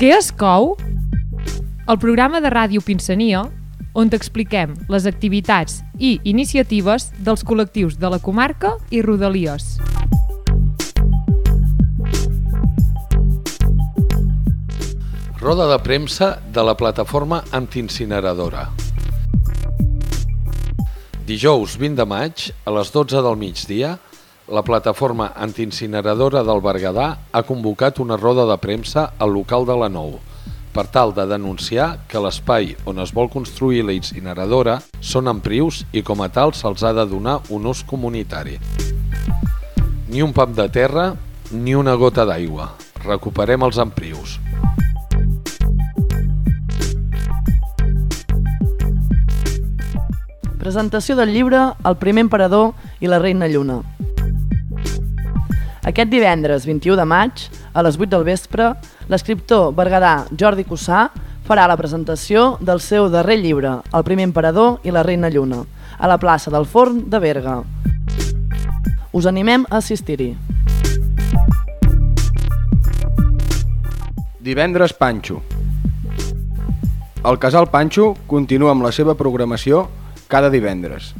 Què es cou? El programa de ràdio Pinsania, on t'expliquem les activitats i iniciatives dels col·lectius de la comarca i Rodalies. Roda de premsa de la plataforma antiincineradora. Dijous 20 de maig, a les 12 del migdia, la plataforma antiincineradora del Berguedà ha convocat una roda de premsa al local de la Nou per tal de denunciar que l'espai on es vol construir la incineradora són emprius i com a tal se'ls ha de donar un ús comunitari. Ni un pam de terra, ni una gota d'aigua. Recuperem els emprius. Presentació del llibre El primer emperador i la reina lluna. Aquest divendres 21 de maig, a les 8 del vespre, l'escriptor berguedà Jordi Cussà farà la presentació del seu darrer llibre, El primer emperador i la reina lluna, a la plaça del Forn de Berga. Us animem a assistir-hi. Divendres Panxo. El Casal Panxo continua amb la seva programació cada divendres.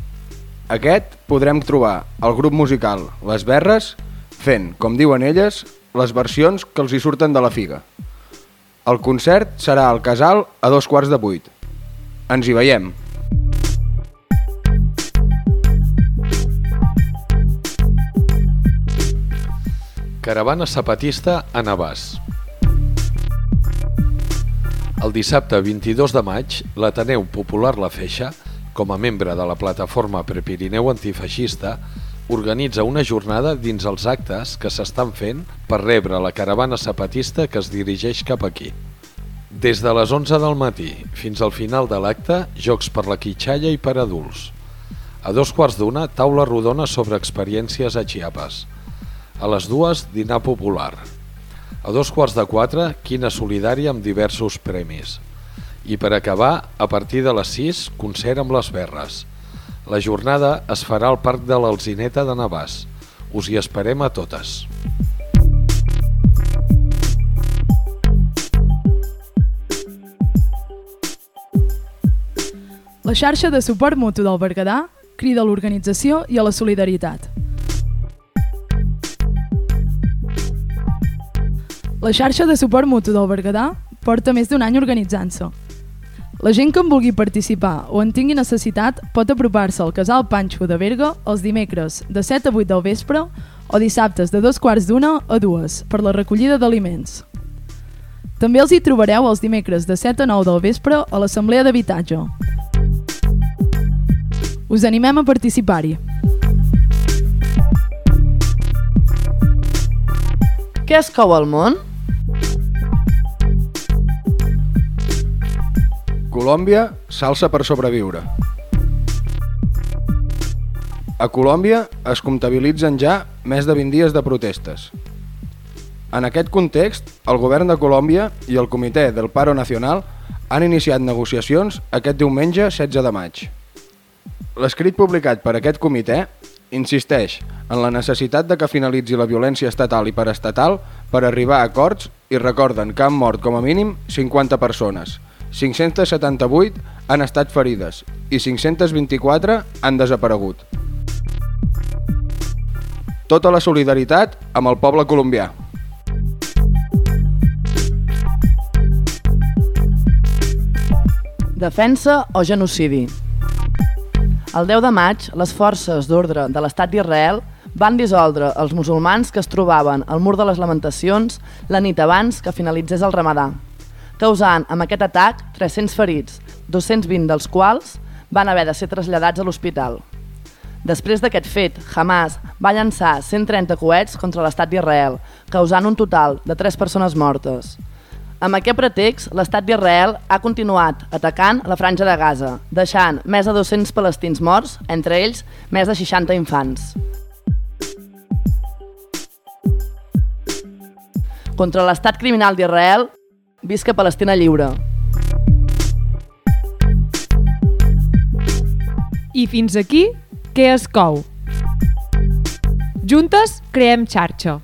Aquest podrem trobar el grup musical Les Berres fent, com diuen elles, les versions que els hi surten de la figa. El concert serà al Casal a dos quarts de vuit. Ens hi veiem! Caravana zapatista a Navàs. El dissabte 22 de maig, l'Ateneu Popular La Feixa, com a membre de la plataforma Prepirineu Antifeixista, organitza una jornada dins els actes que s'estan fent per rebre la caravana zapatista que es dirigeix cap aquí. Des de les 11 del matí fins al final de l'acte, jocs per la quitxalla i per adults. A dos quarts d'una, taula rodona sobre experiències a Chiapas. A les dues, dinar popular. A dos quarts de quatre, quina solidària amb diversos premis. I per acabar, a partir de les 6, concert amb les berres. La jornada es farà al Parc de l'Alzineta de Navàs. Us hi esperem a totes. La xarxa de suport mutu del Berguedà crida a l'organització i a la solidaritat. La xarxa de suport mutu del Berguedà porta més d'un any organitzant-se. La gent que en vulgui participar o en tingui necessitat pot apropar-se al Casal Panxo de Berga els dimecres de 7 a 8 del vespre o dissabtes de dos quarts d'una a dues per la recollida d'aliments. També els hi trobareu els dimecres de 7 a 9 del vespre a l'Assemblea d'Habitatge. Us animem a participar-hi. Què es cou al món? Colòmbia, salsa per sobreviure. A Colòmbia es comptabilitzen ja més de 20 dies de protestes. En aquest context, el govern de Colòmbia i el Comitè del Paro Nacional han iniciat negociacions aquest diumenge 16 de maig. L'escrit publicat per aquest comitè insisteix en la necessitat de que finalitzi la violència estatal i paraestatal per arribar a acords i recorden que han mort com a mínim 50 persones, 578 han estat ferides i 524 han desaparegut. Tota la solidaritat amb el poble colombià. Defensa o genocidi? El 10 de maig, les forces d'ordre de l'estat d'Israel van dissoldre els musulmans que es trobaven al mur de les lamentacions la nit abans que finalitzés el ramadà, causant amb aquest atac 300 ferits, 220 dels quals van haver de ser traslladats a l'hospital. Després d'aquest fet, Hamas va llançar 130 coets contra l'estat d'Israel, causant un total de 3 persones mortes. Amb aquest pretext, l'estat d'Israel ha continuat atacant la franja de Gaza, deixant més de 200 palestins morts, entre ells més de 60 infants. Contra l'estat criminal d'Israel, visca Palestina lliure. I fins aquí, què es cou? Juntes creem xarxa.